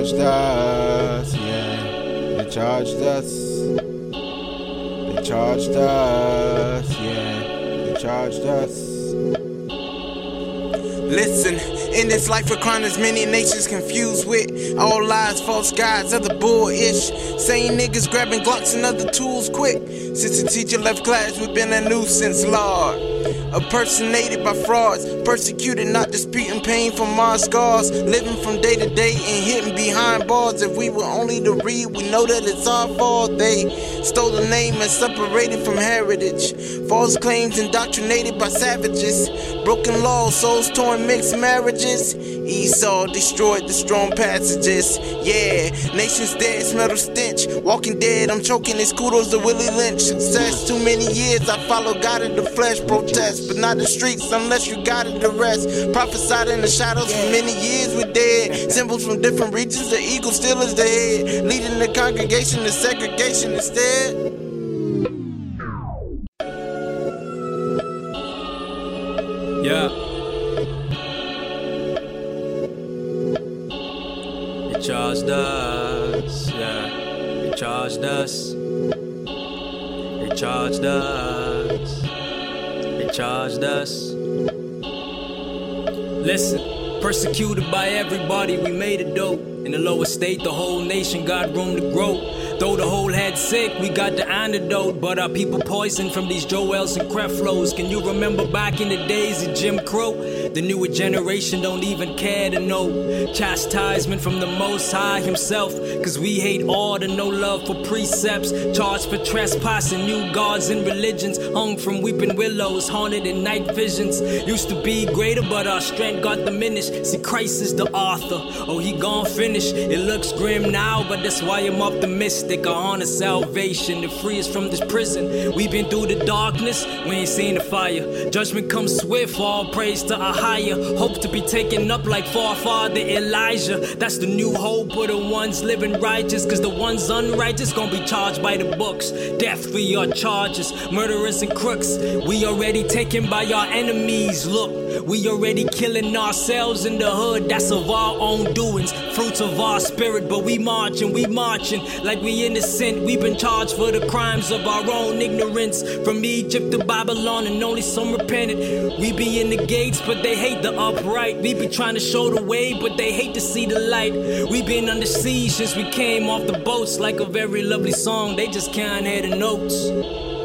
charged us, yeah. They charged us. They charged us, yeah. They charged us. Listen, in this life of crime, there's many nations confused with all lies, false gods, other bull-ish. Same niggas grabbing Glocks and other tools quick. Since the teacher left class, we've been a nuisance, Lord. Impersonated by frauds, persecuted, not disputing pain from our scars. Living from day to day and hitting behind bars. If we were only to read, we know that it's our fault. They stole the name and separated from heritage. False claims indoctrinated by savages. Broken laws, souls torn, mixed marriages. Esau destroyed the strong passages. Yeah, nations dead, smell the stench. Walking dead, I'm choking. It's kudos to Willie Lynch. Success, too many years. I follow God in the flesh, protest, but not the streets unless you got it the rest. Prophesied in the shadows for many years, we're dead. Symbols from different regions, the eagle still is the head. Leading the congregation to segregation instead. Yeah. They charged us, yeah. They charged us. They charged us. They charged us. Listen, persecuted by everybody, we made it dope. In the lower state, the whole nation got room to grow. Though the whole head sick, we got the antidote. But our people poisoned from these Joels and Creflos. Can you remember back in the days of Jim Crow? The newer generation don't even care to know. Chastisement from the Most High Himself. Cause we hate order, no love for precepts. Charged for trespassing, new gods and religions. Hung from weeping willows, haunted in night visions. Used to be greater, but our strength got diminished. See, Christ is the author. Oh, He gone finished. It looks grim now, but that's why I'm optimistic. I honor salvation to free us from this prison. We've been through the darkness, we ain't seen the fire. Judgment comes swift, all praise to a higher. Hope to be taken up like forefather Elijah. That's the new hope for the ones living righteous. Cause the ones unrighteous gonna be charged by the books. Death for your charges, murderers and crooks. We already taken by our enemies. Look, we already killing ourselves in the hood. That's of our own doings, fruits of our spirit. But we marching, we marching like we innocent. We've been charged for the crimes of our own ignorance. From Egypt to Babylon, and only some repented. We be in the gates, but they hate the upright. We be trying to show the way, but they hate to see the light. We've been under siege since we came off the boats, like a very lovely song. They just can't hear the notes.